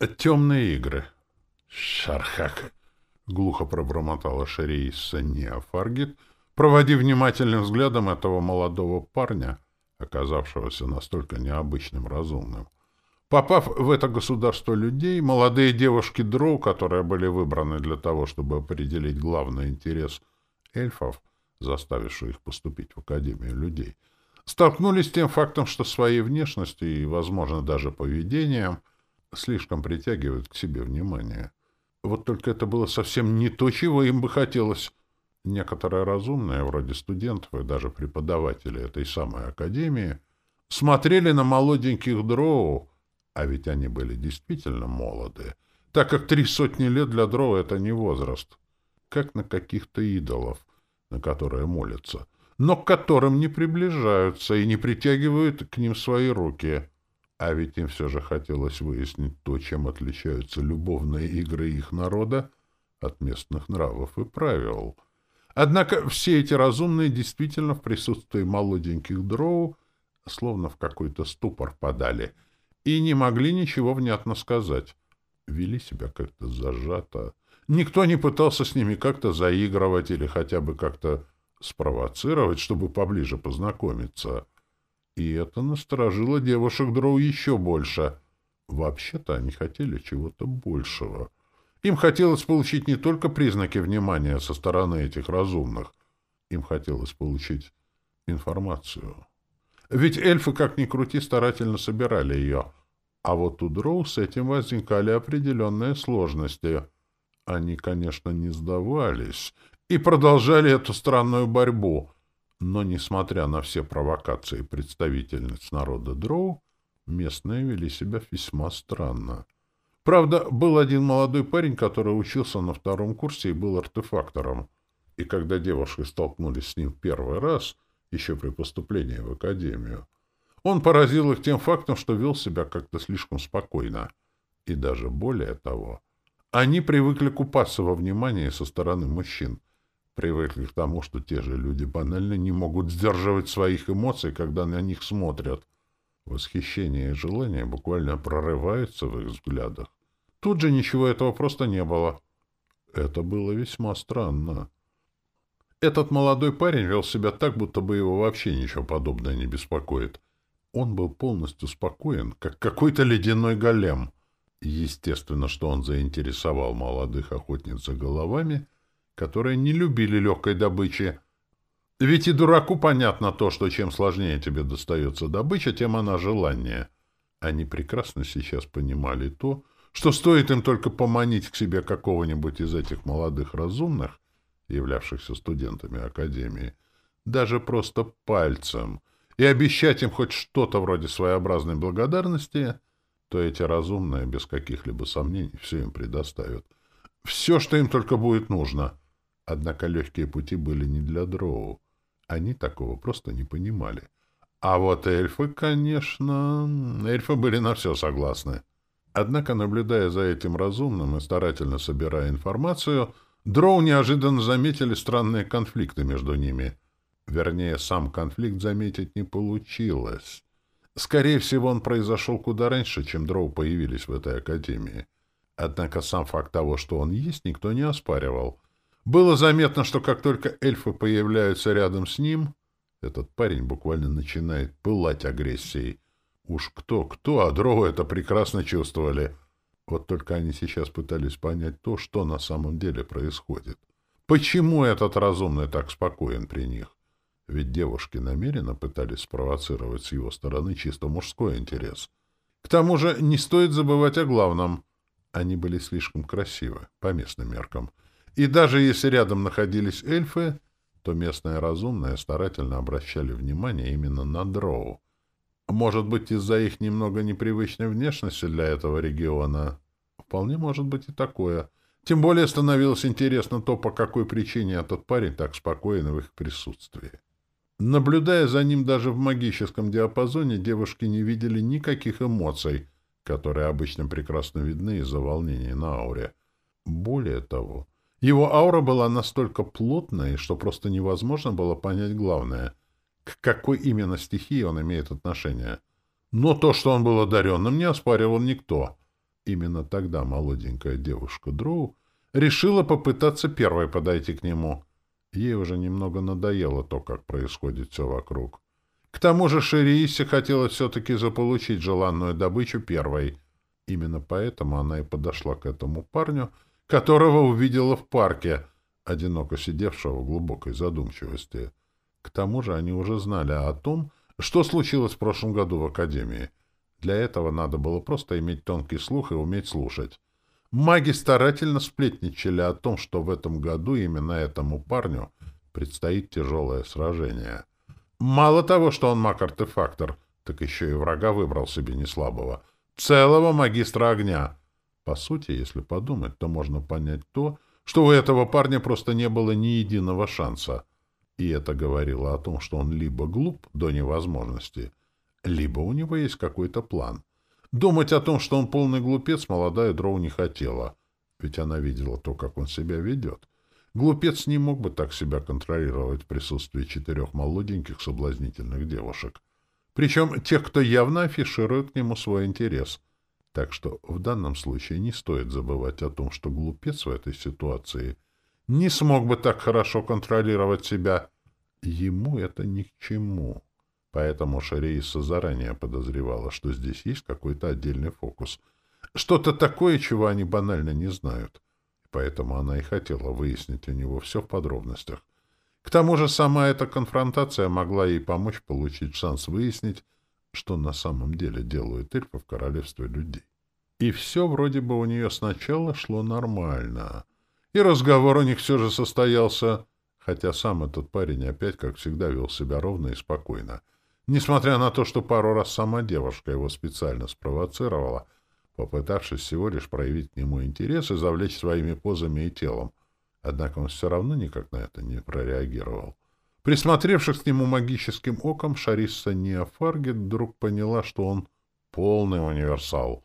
Темные игры. Шархак. Глухо пробормотала Шерейса Неофаргит, проводив внимательным взглядом этого молодого парня, оказавшегося настолько необычным разумным. Попав в это государство людей, молодые девушки Дроу, которые были выбраны для того, чтобы определить главный интерес эльфов, заставивший их поступить в Академию людей, столкнулись с тем фактом, что своей внешностью и, возможно, даже поведением слишком притягивают к себе внимание. Вот только это было совсем не то, чего им бы хотелось. Некоторые разумные, вроде студентов и даже преподаватели этой самой академии, смотрели на молоденьких дроу, а ведь они были действительно молоды, так как три сотни лет для дроу — это не возраст, как на каких-то идолов, на которые молятся, но к которым не приближаются и не притягивают к ним свои руки. А ведь им все же хотелось выяснить то, чем отличаются любовные игры их народа от местных нравов и правил. Однако все эти разумные действительно в присутствии молоденьких дроу словно в какой-то ступор подали и не могли ничего внятно сказать. Вели себя как-то зажато. Никто не пытался с ними как-то заигрывать или хотя бы как-то спровоцировать, чтобы поближе познакомиться. И это насторожило девушек Дроу еще больше. Вообще-то они хотели чего-то большего. Им хотелось получить не только признаки внимания со стороны этих разумных. Им хотелось получить информацию. Ведь эльфы, как ни крути, старательно собирали ее. А вот у Дроу с этим возникали определенные сложности. Они, конечно, не сдавались и продолжали эту странную борьбу. Но, несмотря на все провокации представительниц народа Дроу, местные вели себя весьма странно. Правда, был один молодой парень, который учился на втором курсе и был артефактором. И когда девушки столкнулись с ним в первый раз, еще при поступлении в академию, он поразил их тем фактом, что вел себя как-то слишком спокойно. И даже более того, они привыкли купаться во внимании со стороны мужчин — привыкли к тому, что те же люди банально не могут сдерживать своих эмоций, когда на них смотрят. Восхищение и желание буквально прорываются в их взглядах. Тут же ничего этого просто не было. Это было весьма странно. Этот молодой парень вел себя так, будто бы его вообще ничего подобное не беспокоит. Он был полностью спокоен, как какой-то ледяной голем. Естественно, что он заинтересовал молодых охотниц за головами — которые не любили легкой добычи. Ведь и дураку понятно то, что чем сложнее тебе достается добыча, тем она желаннее. Они прекрасно сейчас понимали то, что стоит им только поманить к себе какого-нибудь из этих молодых разумных, являвшихся студентами Академии, даже просто пальцем, и обещать им хоть что-то вроде своеобразной благодарности, то эти разумные без каких-либо сомнений все им предоставят. Все, что им только будет нужно — Однако легкие пути были не для дроу. Они такого просто не понимали. А вот эльфы, конечно... Эльфы были на все согласны. Однако, наблюдая за этим разумным и старательно собирая информацию, дроу неожиданно заметили странные конфликты между ними. Вернее, сам конфликт заметить не получилось. Скорее всего, он произошел куда раньше, чем дроу появились в этой академии. Однако сам факт того, что он есть, никто не оспаривал — было заметно, что как только эльфы появляются рядом с ним, этот парень буквально начинает пылать агрессией. Уж кто-кто, а дроу это прекрасно чувствовали. Вот только они сейчас пытались понять то, что на самом деле происходит. Почему этот разумный так спокоен при них? Ведь девушки намеренно пытались спровоцировать с его стороны чисто мужской интерес. К тому же не стоит забывать о главном. Они были слишком красивы, по местным меркам — и даже если рядом находились эльфы, то местные разумные старательно обращали внимание именно на дроу. Может быть, из-за их немного непривычной внешности для этого региона? Вполне может быть и такое. Тем более становилось интересно то, по какой причине этот парень так спокоен в их присутствии. Наблюдая за ним даже в магическом диапазоне, девушки не видели никаких эмоций, которые обычно прекрасно видны из-за волнения на ауре. Более того, его аура была настолько плотной, что просто невозможно было понять главное, к какой именно стихии он имеет отношение. Но то, что он был одаренным, не оспаривал никто. Именно тогда молоденькая девушка Дроу решила попытаться первой подойти к нему. Ей уже немного надоело то, как происходит все вокруг. К тому же Шериисе хотелось все-таки заполучить желанную добычу первой. Именно поэтому она и подошла к этому парню, которого увидела в парке, одиноко сидевшего в глубокой задумчивости. К тому же они уже знали о том, что случилось в прошлом году в Академии. Для этого надо было просто иметь тонкий слух и уметь слушать. Маги старательно сплетничали о том, что в этом году именно этому парню предстоит тяжелое сражение. Мало того, что он маг-артефактор, так еще и врага выбрал себе неслабого. Целого магистра огня. По сути, если подумать, то можно понять то, что у этого парня просто не было ни единого шанса. И это говорило о том, что он либо глуп до невозможности, либо у него есть какой-то план. Думать о том, что он полный глупец, молодая Дроу не хотела, ведь она видела то, как он себя ведет. Глупец не мог бы так себя контролировать в присутствии четырех молоденьких соблазнительных девушек. Причем тех, кто явно афиширует к нему свой интерес — так что в данном случае не стоит забывать о том, что глупец в этой ситуации не смог бы так хорошо контролировать себя. Ему это ни к чему. Поэтому Шарииса заранее подозревала, что здесь есть какой-то отдельный фокус. Что-то такое, чего они банально не знают. Поэтому она и хотела выяснить у него все в подробностях. К тому же сама эта конфронтация могла ей помочь получить шанс выяснить, что на самом деле делают эльфы в королевстве людей. И все вроде бы у нее сначала шло нормально. И разговор у них все же состоялся, хотя сам этот парень опять, как всегда, вел себя ровно и спокойно. Несмотря на то, что пару раз сама девушка его специально спровоцировала, попытавшись всего лишь проявить к нему интерес и завлечь своими позами и телом. Однако он все равно никак на это не прореагировал. Присмотревшись к нему магическим оком, Шарисса Неофаргет вдруг поняла, что он полный универсал.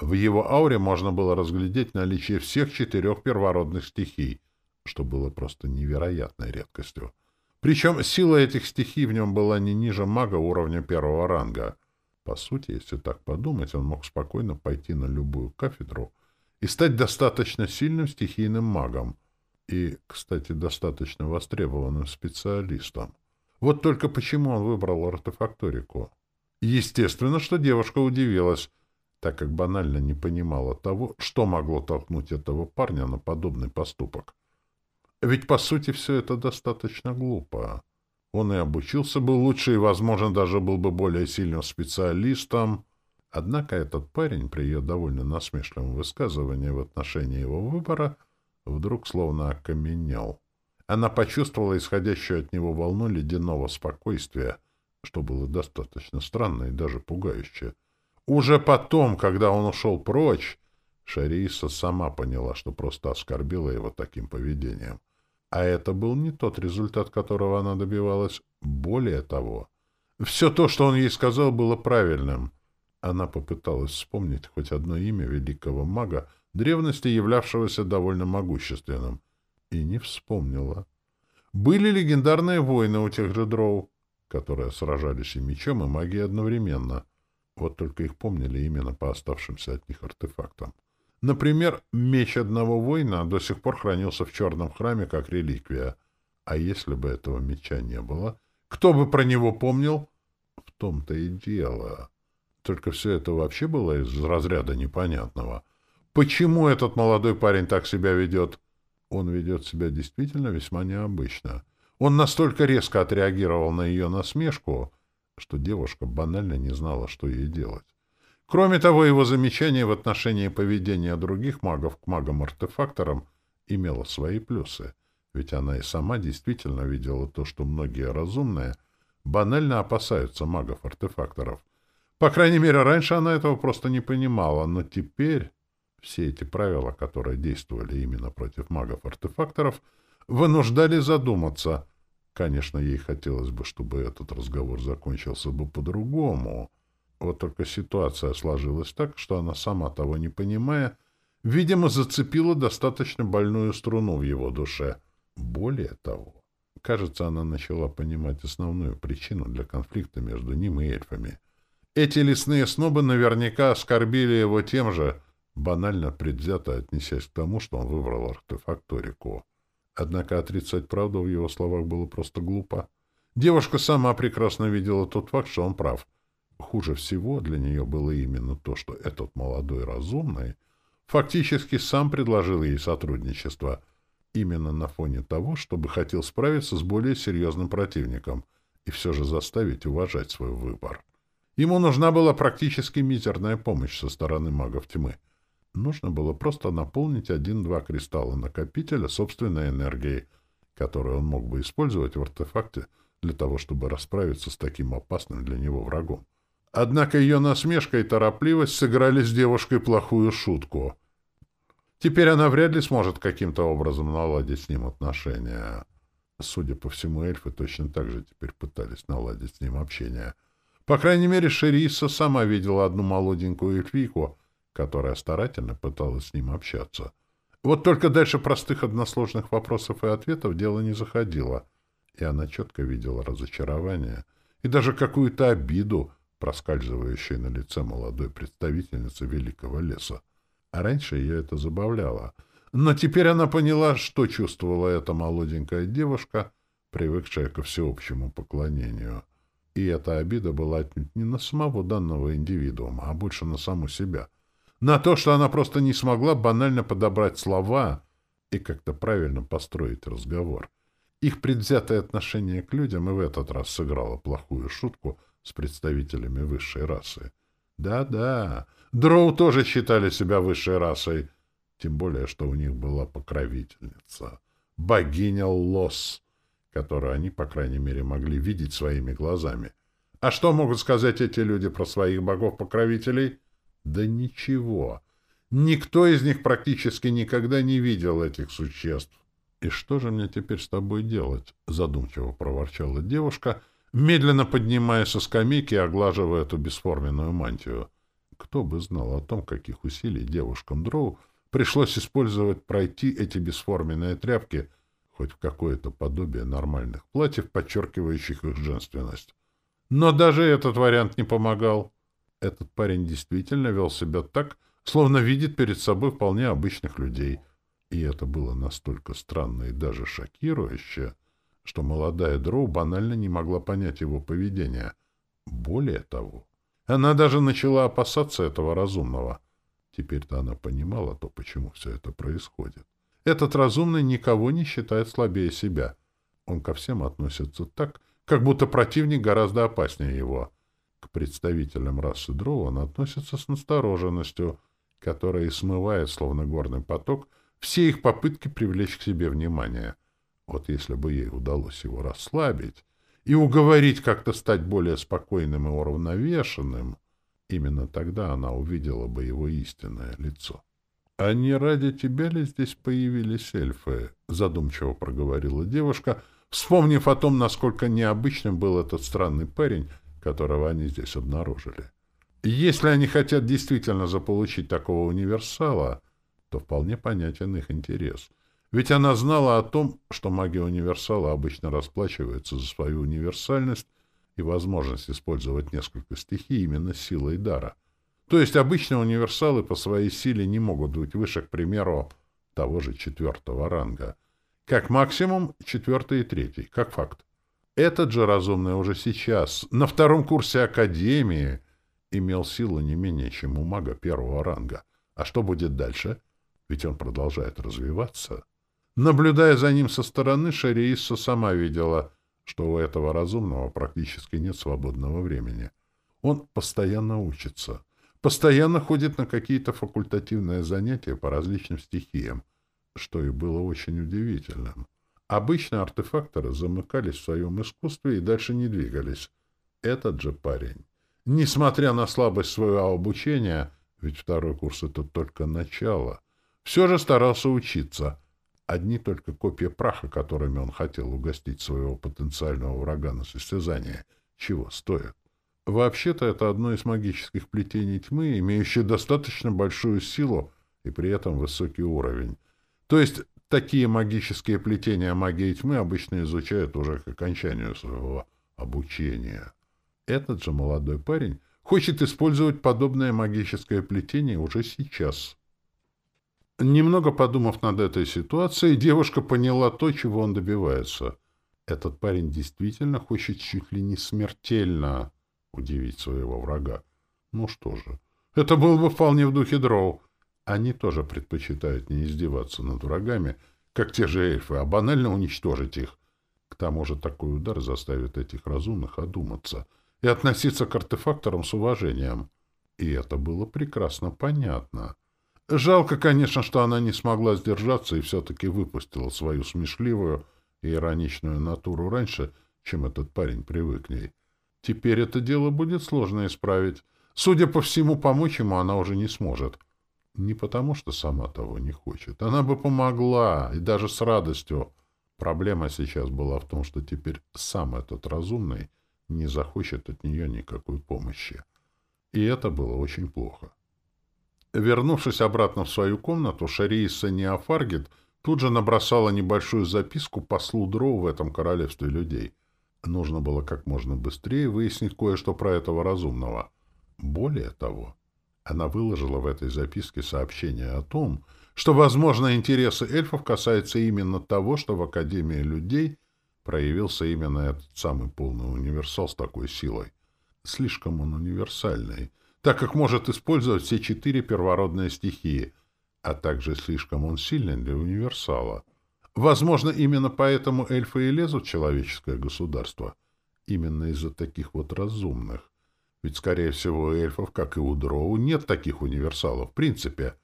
В его ауре можно было разглядеть наличие всех четырех первородных стихий, что было просто невероятной редкостью. Причем сила этих стихий в нем была не ниже мага уровня первого ранга. По сути, если так подумать, он мог спокойно пойти на любую кафедру и стать достаточно сильным стихийным магом — и, кстати, достаточно востребованным специалистом. Вот только почему он выбрал артефакторику? Естественно, что девушка удивилась, так как банально не понимала того, что могло толкнуть этого парня на подобный поступок. Ведь, по сути, все это достаточно глупо. Он и обучился бы лучше, и, возможно, даже был бы более сильным специалистом. Однако этот парень, при ее довольно насмешливом высказывании в отношении его выбора, — вдруг словно окаменел. Она почувствовала исходящую от него волну ледяного спокойствия, что было достаточно странно и даже пугающе. Уже потом, когда он ушел прочь, Шариса сама поняла, что просто оскорбила его таким поведением. А это был не тот результат, которого она добивалась. Более того, все то, что он ей сказал, было правильным. Она попыталась вспомнить хоть одно имя великого мага, древности являвшегося довольно могущественным, и не вспомнила. Были легендарные войны у тех же дроу, которые сражались и мечом, и магией одновременно. Вот только их помнили именно по оставшимся от них артефактам. Например, меч одного воина до сих пор хранился в черном храме как реликвия. А если бы этого меча не было, кто бы про него помнил? В том-то и дело. Только все это вообще было из разряда непонятного. Почему этот молодой парень так себя ведет? Он ведет себя действительно весьма необычно. Он настолько резко отреагировал на ее насмешку, что девушка банально не знала, что ей делать. Кроме того, его замечание в отношении поведения других магов к магам-артефакторам имело свои плюсы, ведь она и сама действительно видела то, что многие разумные банально опасаются магов-артефакторов. По крайней мере, раньше она этого просто не понимала, но теперь... Все эти правила, которые действовали именно против магов-артефакторов, вынуждали задуматься. Конечно, ей хотелось бы, чтобы этот разговор закончился бы по-другому. Вот только ситуация сложилась так, что она, сама того не понимая, видимо, зацепила достаточно больную струну в его душе. Более того, кажется, она начала понимать основную причину для конфликта между ним и эльфами. Эти лесные снобы наверняка оскорбили его тем же, банально предвзято отнесясь к тому, что он выбрал артефакторику. Однако отрицать правду в его словах было просто глупо. Девушка сама прекрасно видела тот факт, что он прав. Хуже всего для нее было именно то, что этот молодой разумный фактически сам предложил ей сотрудничество именно на фоне того, чтобы хотел справиться с более серьезным противником и все же заставить уважать свой выбор. Ему нужна была практически мизерная помощь со стороны магов тьмы. Нужно было просто наполнить один-два кристалла накопителя собственной энергией, которую он мог бы использовать в артефакте для того, чтобы расправиться с таким опасным для него врагом. Однако ее насмешка и торопливость сыграли с девушкой плохую шутку. Теперь она вряд ли сможет каким-то образом наладить с ним отношения. Судя по всему, эльфы точно так же теперь пытались наладить с ним общение. По крайней мере, Шериса сама видела одну молоденькую эльфийку, которая старательно пыталась с ним общаться. Вот только дальше простых односложных вопросов и ответов дело не заходило, и она четко видела разочарование и даже какую-то обиду, проскальзывающую на лице молодой представительницы Великого леса. А раньше ее это забавляло. Но теперь она поняла, что чувствовала эта молоденькая девушка, привыкшая ко всеобщему поклонению. И эта обида была отнюдь не на самого данного индивидуума, а больше на саму себя — на то, что она просто не смогла банально подобрать слова и как-то правильно построить разговор. Их предвзятое отношение к людям и в этот раз сыграло плохую шутку с представителями высшей расы. Да-да, дроу тоже считали себя высшей расой, тем более, что у них была покровительница, богиня Лос, которую они, по крайней мере, могли видеть своими глазами. А что могут сказать эти люди про своих богов-покровителей? — да ничего. Никто из них практически никогда не видел этих существ. «И что же мне теперь с тобой делать?» — задумчиво проворчала девушка, медленно поднимаясь со скамейки и оглаживая эту бесформенную мантию. Кто бы знал о том, каких усилий девушкам Дроу пришлось использовать пройти эти бесформенные тряпки хоть в какое-то подобие нормальных платьев, подчеркивающих их женственность. Но даже этот вариант не помогал. Этот парень действительно вел себя так, словно видит перед собой вполне обычных людей. И это было настолько странно и даже шокирующе, что молодая Дроу банально не могла понять его поведение. Более того, она даже начала опасаться этого разумного. Теперь-то она понимала то, почему все это происходит. Этот разумный никого не считает слабее себя. Он ко всем относится так, как будто противник гораздо опаснее его — к представителям расы Дроун относятся с настороженностью, которая и смывает, словно горный поток, все их попытки привлечь к себе внимание. Вот если бы ей удалось его расслабить и уговорить как-то стать более спокойным и уравновешенным, именно тогда она увидела бы его истинное лицо. — А не ради тебя ли здесь появились эльфы? — задумчиво проговорила девушка, вспомнив о том, насколько необычным был этот странный парень, которого они здесь обнаружили. Если они хотят действительно заполучить такого универсала, то вполне понятен их интерес. Ведь она знала о том, что магия универсала обычно расплачивается за свою универсальность и возможность использовать несколько стихий именно силой дара. То есть обычные универсалы по своей силе не могут быть выше, к примеру, того же четвертого ранга. Как максимум четвертый и третий, как факт. Этот же разумный уже сейчас, на втором курсе Академии, имел силу не менее, чем у мага первого ранга. А что будет дальше? Ведь он продолжает развиваться. Наблюдая за ним со стороны, Шариисса сама видела, что у этого разумного практически нет свободного времени. Он постоянно учится, постоянно ходит на какие-то факультативные занятия по различным стихиям, что и было очень удивительным. Обычно артефакторы замыкались в своем искусстве и дальше не двигались. Этот же парень, несмотря на слабость своего обучения, ведь второй курс — это только начало, все же старался учиться. Одни только копии праха, которыми он хотел угостить своего потенциального врага на состязание, чего стоит. Вообще-то это одно из магических плетений тьмы, имеющее достаточно большую силу и при этом высокий уровень. То есть Такие магические плетения магии тьмы обычно изучают уже к окончанию своего обучения. Этот же молодой парень хочет использовать подобное магическое плетение уже сейчас. Немного подумав над этой ситуацией, девушка поняла то, чего он добивается. Этот парень действительно хочет чуть ли не смертельно удивить своего врага. Ну что же, это было бы вполне в духе дроу. Они тоже предпочитают не издеваться над врагами, как те же эльфы, а банально уничтожить их. К тому же такой удар заставит этих разумных одуматься и относиться к артефакторам с уважением. И это было прекрасно понятно. Жалко, конечно, что она не смогла сдержаться и все-таки выпустила свою смешливую и ироничную натуру раньше, чем этот парень привык к ней. Теперь это дело будет сложно исправить. Судя по всему, помочь ему она уже не сможет. Не потому, что сама того не хочет. Она бы помогла, и даже с радостью. Проблема сейчас была в том, что теперь сам этот разумный не захочет от нее никакой помощи. И это было очень плохо. Вернувшись обратно в свою комнату, Шарииса Неофаргет тут же набросала небольшую записку послу Дроу в этом королевстве людей. Нужно было как можно быстрее выяснить кое-что про этого разумного. Более того, она выложила в этой записке сообщение о том, что, возможно, интересы эльфов касаются именно того, что в Академии людей проявился именно этот самый полный универсал с такой силой. Слишком он универсальный, так как может использовать все четыре первородные стихии, а также слишком он сильный для универсала. Возможно, именно поэтому эльфы и лезут в человеческое государство. Именно из-за таких вот разумных. Ведь, скорее всего, у эльфов, как и у дроу, нет таких универсалов в принципе.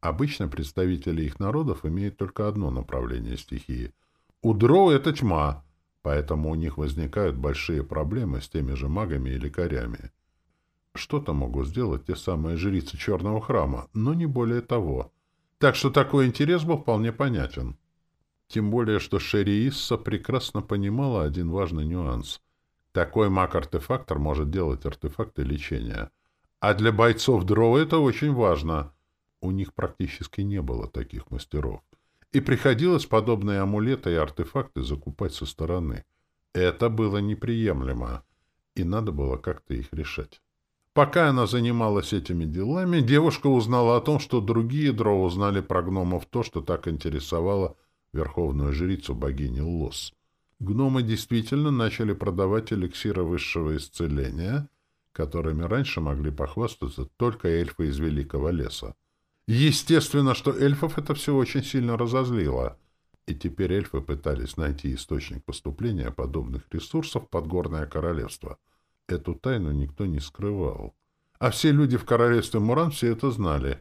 Обычно представители их народов имеют только одно направление стихии. У дроу это тьма, поэтому у них возникают большие проблемы с теми же магами и лекарями. Что-то могут сделать те самые жрицы Черного храма, но не более того. Так что такой интерес был вполне понятен. Тем более, что Шерри Исса прекрасно понимала один важный нюанс. Такой маг-артефактор может делать артефакты лечения. А для бойцов дрова это очень важно. У них практически не было таких мастеров. И приходилось подобные амулеты и артефакты закупать со стороны. Это было неприемлемо, и надо было как-то их решать. Пока она занималась этими делами, девушка узнала о том, что другие дроу узнали про гномов то, что так интересовало верховную жрицу богини Лос. Гномы действительно начали продавать эликсиры высшего исцеления, которыми раньше могли похвастаться только эльфы из Великого леса. Естественно, что эльфов это все очень сильно разозлило, и теперь эльфы пытались найти источник поступления подобных ресурсов в Подгорное Королевство — Эту тайну никто не скрывал. А все люди в королевстве Муран все это знали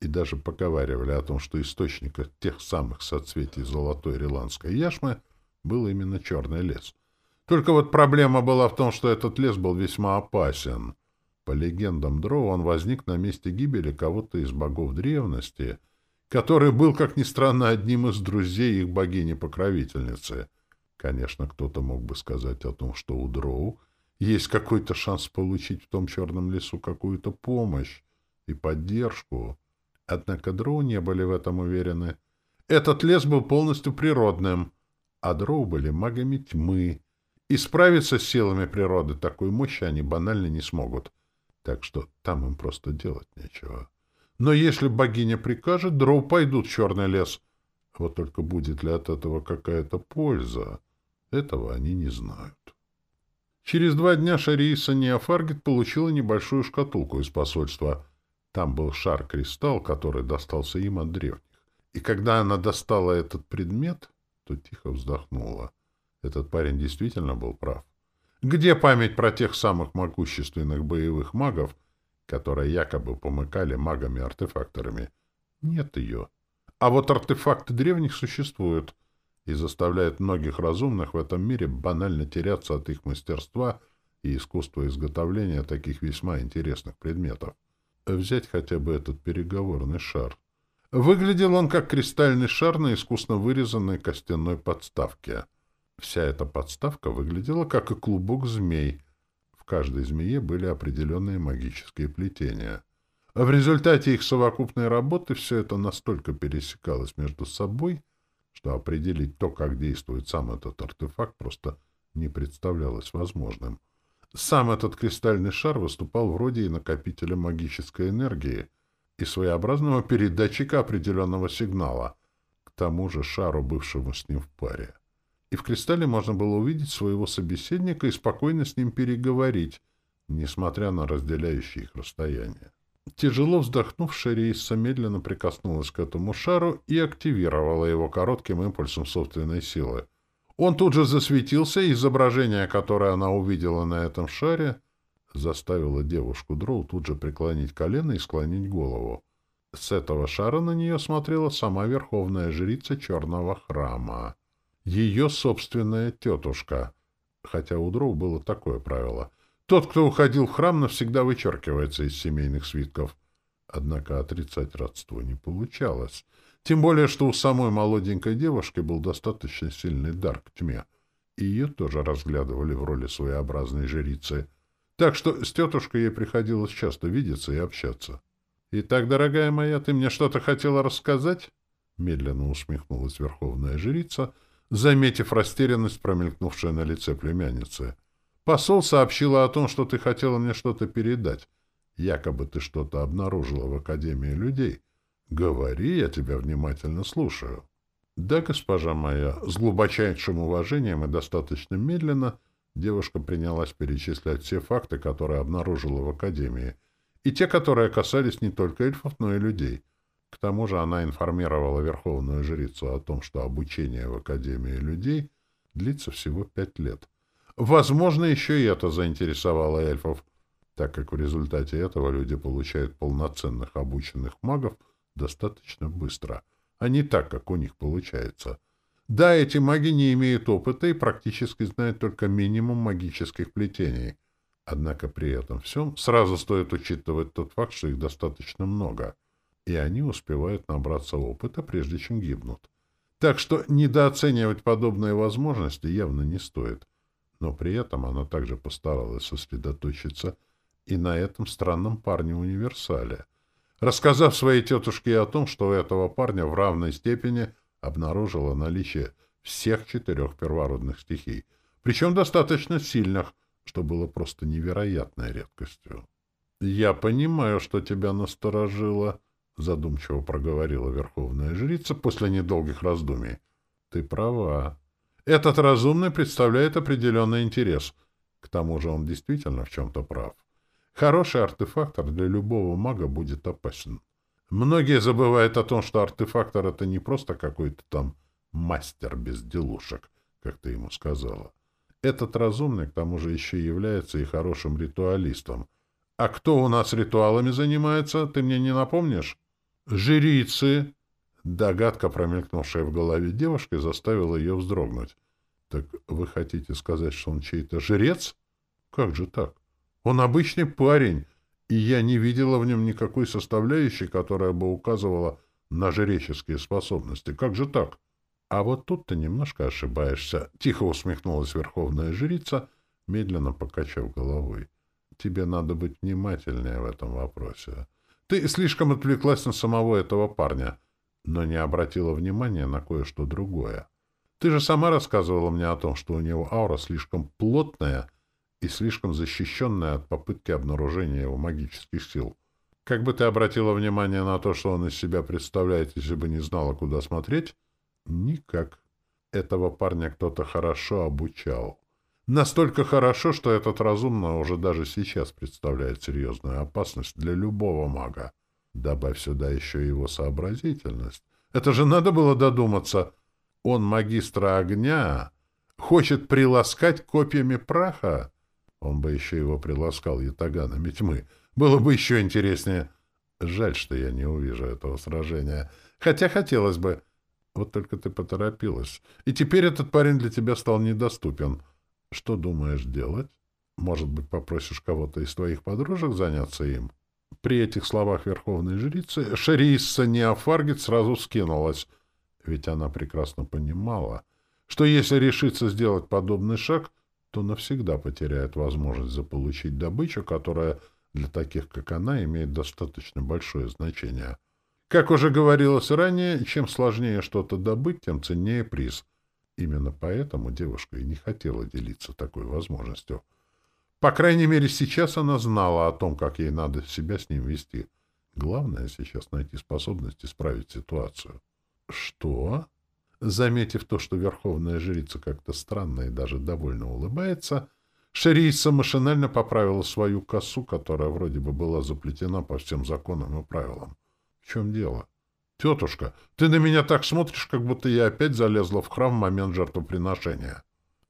и даже поговаривали о том, что источником тех самых соцветий золотой риландской яшмы был именно черный лес. Только вот проблема была в том, что этот лес был весьма опасен. По легендам Дроу он возник на месте гибели кого-то из богов древности, который был, как ни странно, одним из друзей их богини-покровительницы. Конечно, кто-то мог бы сказать о том, что у Дроу есть какой-то шанс получить в том черном лесу какую-то помощь и поддержку. Однако дроу не были в этом уверены. Этот лес был полностью природным, а дроу были магами тьмы. И справиться с силами природы такой мощи они банально не смогут. Так что там им просто делать нечего. Но если богиня прикажет, дроу пойдут в черный лес. Вот только будет ли от этого какая-то польза, этого они не знают. Через два дня Шарииса Неофаргет получила небольшую шкатулку из посольства. Там был шар-кристалл, который достался им от древних. И когда она достала этот предмет, то тихо вздохнула. Этот парень действительно был прав. Где память про тех самых могущественных боевых магов, которые якобы помыкали магами-артефакторами? Нет ее. А вот артефакты древних существуют — и заставляет многих разумных в этом мире банально теряться от их мастерства и искусства изготовления таких весьма интересных предметов. Взять хотя бы этот переговорный шар. Выглядел он как кристальный шар на искусно вырезанной костяной подставке. Вся эта подставка выглядела как и клубок змей. В каждой змее были определенные магические плетения. А в результате их совокупной работы все это настолько пересекалось между собой, что определить то, как действует сам этот артефакт, просто не представлялось возможным. Сам этот кристальный шар выступал вроде и накопителем магической энергии, и своеобразного передатчика определенного сигнала, к тому же шару, бывшему с ним в паре. И в кристалле можно было увидеть своего собеседника и спокойно с ним переговорить, несмотря на разделяющие их расстояние. Тяжело вздохнув, Шерейса медленно прикоснулась к этому шару и активировала его коротким импульсом собственной силы. Он тут же засветился, и изображение, которое она увидела на этом шаре, заставило девушку Дроу тут же преклонить колено и склонить голову. С этого шара на нее смотрела сама верховная жрица черного храма. Ее собственная тетушка. Хотя у Дроу было такое правило. Тот, кто уходил в храм, навсегда вычеркивается из семейных свитков. Однако отрицать родство не получалось. Тем более, что у самой молоденькой девушки был достаточно сильный дар к тьме. Ее тоже разглядывали в роли своеобразной жрицы. Так что с тетушкой ей приходилось часто видеться и общаться. «Итак, дорогая моя, ты мне что-то хотела рассказать?» Медленно усмехнулась верховная жрица, заметив растерянность, промелькнувшая на лице племянницы — Посол сообщила о том, что ты хотела мне что-то передать. Якобы ты что-то обнаружила в Академии людей. Говори, я тебя внимательно слушаю. Да, госпожа моя, с глубочайшим уважением и достаточно медленно девушка принялась перечислять все факты, которые обнаружила в Академии, и те, которые касались не только эльфов, но и людей. К тому же она информировала Верховную Жрицу о том, что обучение в Академии людей длится всего пять лет — Возможно, еще и это заинтересовало эльфов, так как в результате этого люди получают полноценных обученных магов достаточно быстро, а не так, как у них получается. Да, эти маги не имеют опыта и практически знают только минимум магических плетений. Однако при этом всем сразу стоит учитывать тот факт, что их достаточно много, и они успевают набраться опыта, прежде чем гибнут. Так что недооценивать подобные возможности явно не стоит — но при этом она также постаралась сосредоточиться и на этом странном парне-универсале, рассказав своей тетушке о том, что у этого парня в равной степени обнаружила наличие всех четырех первородных стихий, причем достаточно сильных, что было просто невероятной редкостью. «Я понимаю, что тебя насторожило», — задумчиво проговорила верховная жрица после недолгих раздумий. «Ты права. Этот разумный представляет определенный интерес. К тому же он действительно в чем-то прав. Хороший артефактор для любого мага будет опасен. Многие забывают о том, что артефактор — это не просто какой-то там мастер безделушек, как ты ему сказала. Этот разумный, к тому же, еще является и хорошим ритуалистом. А кто у нас ритуалами занимается, ты мне не напомнишь? Жрицы, Догадка, промелькнувшая в голове девушки, заставила ее вздрогнуть. — Так вы хотите сказать, что он чей-то жрец? — Как же так? Он обычный парень, и я не видела в нем никакой составляющей, которая бы указывала на жреческие способности. Как же так? — А вот тут ты немножко ошибаешься, — тихо усмехнулась верховная жрица, медленно покачав головой. — Тебе надо быть внимательнее в этом вопросе. Ты слишком отвлеклась на самого этого парня — но не обратила внимания на кое-что другое. Ты же сама рассказывала мне о том, что у него аура слишком плотная и слишком защищенная от попытки обнаружения его магических сил. Как бы ты обратила внимание на то, что он из себя представляет, если бы не знала, куда смотреть? Никак. Этого парня кто-то хорошо обучал. Настолько хорошо, что этот разумно уже даже сейчас представляет серьезную опасность для любого мага. Добавь сюда еще его сообразительность. Это же надо было додуматься. Он магистра огня хочет приласкать копьями праха. Он бы еще его приласкал ятаганами тьмы. Было бы еще интереснее. Жаль, что я не увижу этого сражения. Хотя хотелось бы. Вот только ты поторопилась. И теперь этот парень для тебя стал недоступен. Что думаешь делать? Может быть, попросишь кого-то из твоих подружек заняться им? При этих словах верховной жрицы Шерисса Неофаргит сразу скинулась, ведь она прекрасно понимала, что если решится сделать подобный шаг, то навсегда потеряет возможность заполучить добычу, которая для таких, как она, имеет достаточно большое значение. Как уже говорилось ранее, чем сложнее что-то добыть, тем ценнее приз. Именно поэтому девушка и не хотела делиться такой возможностью — по крайней мере, сейчас она знала о том, как ей надо себя с ним вести. Главное сейчас найти способность исправить ситуацию. Что? Заметив то, что верховная жрица как-то странно и даже довольно улыбается, Шерийса машинально поправила свою косу, которая вроде бы была заплетена по всем законам и правилам. В чем дело? Тетушка, ты на меня так смотришь, как будто я опять залезла в храм в момент жертвоприношения.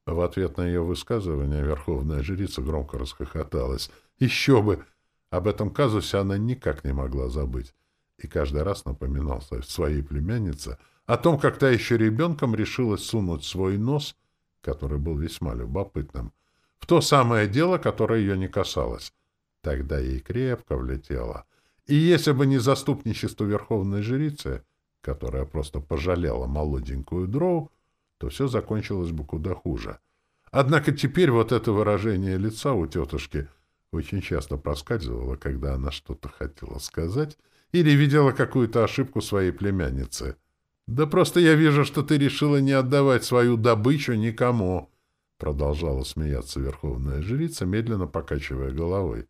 В ответ на ее высказывание верховная жрица громко расхохоталась. Еще бы! Об этом казусе она никак не могла забыть. И каждый раз напоминал своей племяннице о том, как та еще ребенком решилась сунуть свой нос, который был весьма любопытным, в то самое дело, которое ее не касалось. Тогда ей крепко влетело. И если бы не заступничество верховной жрицы, которая просто пожалела молоденькую дроу, то все закончилось бы куда хуже. Однако теперь вот это выражение лица у тетушки очень часто проскальзывало, когда она что-то хотела сказать или видела какую-то ошибку своей племянницы. «Да просто я вижу, что ты решила не отдавать свою добычу никому», продолжала смеяться верховная жрица, медленно покачивая головой.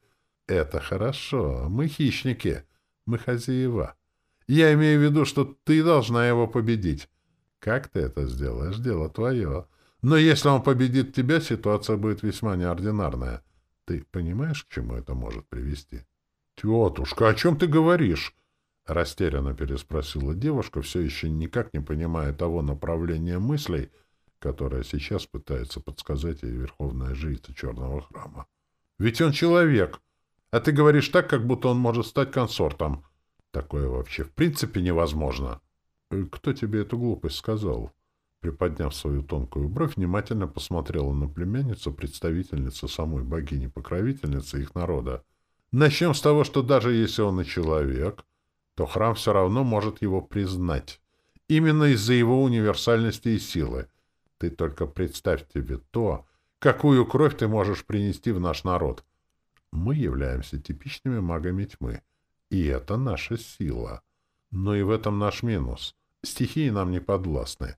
«Это хорошо. Мы хищники. Мы хозяева. Я имею в виду, что ты должна его победить. Как ты это сделаешь, дело твое. Но если он победит тебя, ситуация будет весьма неординарная. Ты понимаешь, к чему это может привести? — Тетушка, о чем ты говоришь? — растерянно переспросила девушка, все еще никак не понимая того направления мыслей, которое сейчас пытается подсказать ей верховная жрица Черного храма. — Ведь он человек, а ты говоришь так, как будто он может стать консортом. Такое вообще в принципе невозможно. — «Кто тебе эту глупость сказал?» Приподняв свою тонкую бровь, внимательно посмотрела на племянницу, представительницу самой богини-покровительницы их народа. «Начнем с того, что даже если он и человек, то храм все равно может его признать. Именно из-за его универсальности и силы. Ты только представь тебе то, какую кровь ты можешь принести в наш народ. Мы являемся типичными магами тьмы, и это наша сила. Но и в этом наш минус. Стихии нам не подвластны.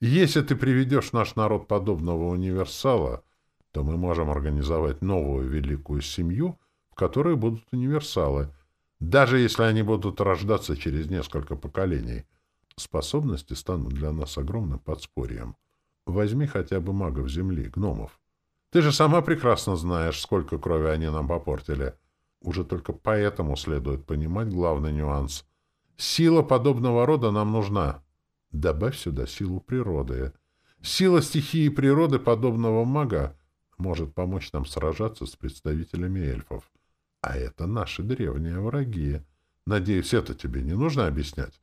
Если ты приведешь наш народ подобного универсала, то мы можем организовать новую великую семью, в которой будут универсалы, даже если они будут рождаться через несколько поколений. Способности станут для нас огромным подспорьем. Возьми хотя бы магов Земли, гномов. Ты же сама прекрасно знаешь, сколько крови они нам попортили. Уже только поэтому следует понимать главный нюанс. Сила подобного рода нам нужна. Добавь сюда силу природы. Сила стихии природы подобного мага может помочь нам сражаться с представителями эльфов. А это наши древние враги. Надеюсь, это тебе не нужно объяснять.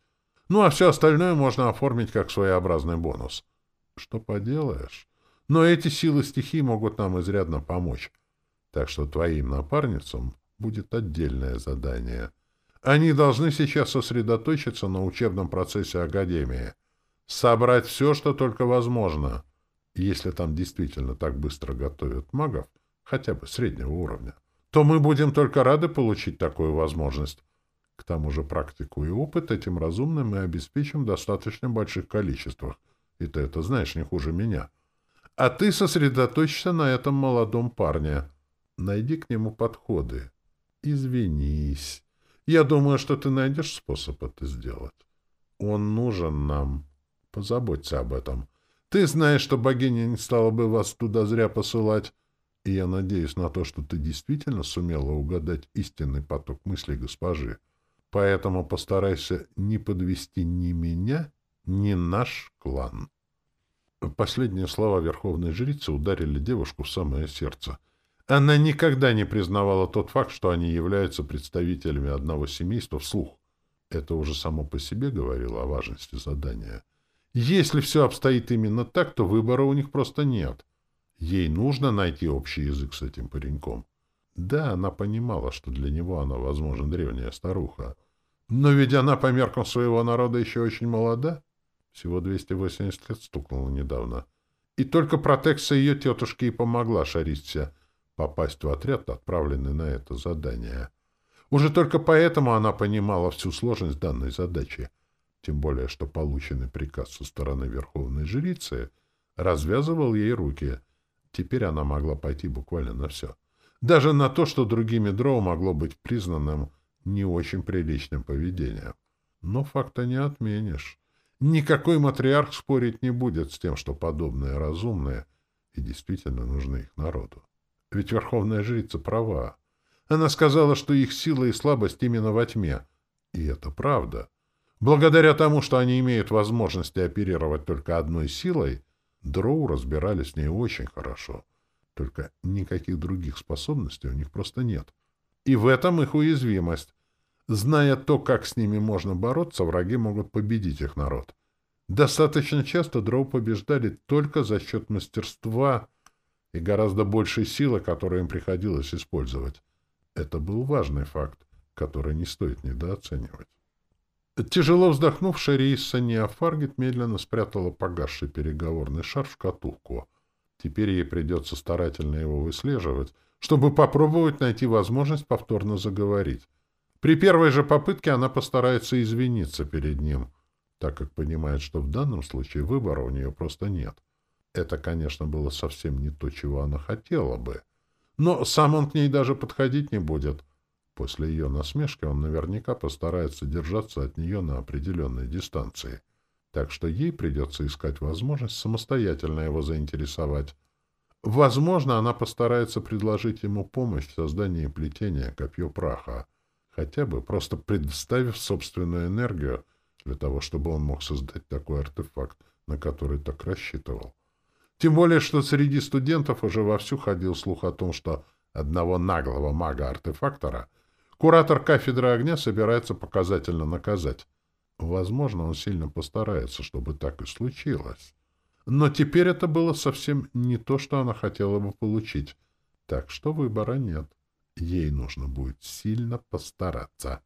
Ну, а все остальное можно оформить как своеобразный бонус. Что поделаешь? Но эти силы стихии могут нам изрядно помочь. Так что твоим напарницам будет отдельное задание — они должны сейчас сосредоточиться на учебном процессе Академии. Собрать все, что только возможно. Если там действительно так быстро готовят магов, хотя бы среднего уровня, то мы будем только рады получить такую возможность. К тому же практику и опыт этим разумным мы обеспечим в достаточно больших количествах. И ты это знаешь не хуже меня. А ты сосредоточься на этом молодом парне. Найди к нему подходы. Извинись. Я думаю, что ты найдешь способ это сделать. Он нужен нам. Позаботься об этом. Ты знаешь, что богиня не стала бы вас туда зря посылать, и я надеюсь на то, что ты действительно сумела угадать истинный поток мыслей госпожи. Поэтому постарайся не подвести ни меня, ни наш клан. Последние слова верховной жрицы ударили девушку в самое сердце — она никогда не признавала тот факт, что они являются представителями одного семейства вслух. Это уже само по себе говорило о важности задания. Если все обстоит именно так, то выбора у них просто нет. Ей нужно найти общий язык с этим пареньком. Да, она понимала, что для него она, возможно, древняя старуха. Но ведь она по меркам своего народа еще очень молода. Всего 280 лет стукнула недавно. И только протекция ее тетушки и помогла Шаристе попасть в отряд, отправленный на это задание. Уже только поэтому она понимала всю сложность данной задачи, тем более что полученный приказ со стороны Верховной Жрицы развязывал ей руки. Теперь она могла пойти буквально на все. Даже на то, что другими дроу могло быть признанным не очень приличным поведением. Но факта не отменишь. Никакой матриарх спорить не будет с тем, что подобные разумные и действительно нужны их народу. Ведь верховная жрица права. Она сказала, что их сила и слабость именно во тьме. И это правда. Благодаря тому, что они имеют возможность оперировать только одной силой, дроу разбирались с ней очень хорошо. Только никаких других способностей у них просто нет. И в этом их уязвимость. Зная то, как с ними можно бороться, враги могут победить их народ. Достаточно часто дроу побеждали только за счет мастерства и гораздо большей силы, которую им приходилось использовать. Это был важный факт, который не стоит недооценивать. Тяжело вздохнув, Шерейса Неофаргет медленно спрятала погасший переговорный шар в шкатулку. Теперь ей придется старательно его выслеживать, чтобы попробовать найти возможность повторно заговорить. При первой же попытке она постарается извиниться перед ним, так как понимает, что в данном случае выбора у нее просто нет. Это, конечно, было совсем не то, чего она хотела бы. Но сам он к ней даже подходить не будет. После ее насмешки он наверняка постарается держаться от нее на определенной дистанции. Так что ей придется искать возможность самостоятельно его заинтересовать. Возможно, она постарается предложить ему помощь в создании плетения копье праха, хотя бы просто предоставив собственную энергию для того, чтобы он мог создать такой артефакт, на который так рассчитывал. Тем более, что среди студентов уже вовсю ходил слух о том, что одного наглого мага-артефактора куратор кафедры огня собирается показательно наказать. Возможно, он сильно постарается, чтобы так и случилось. Но теперь это было совсем не то, что она хотела бы получить. Так что выбора нет. Ей нужно будет сильно постараться.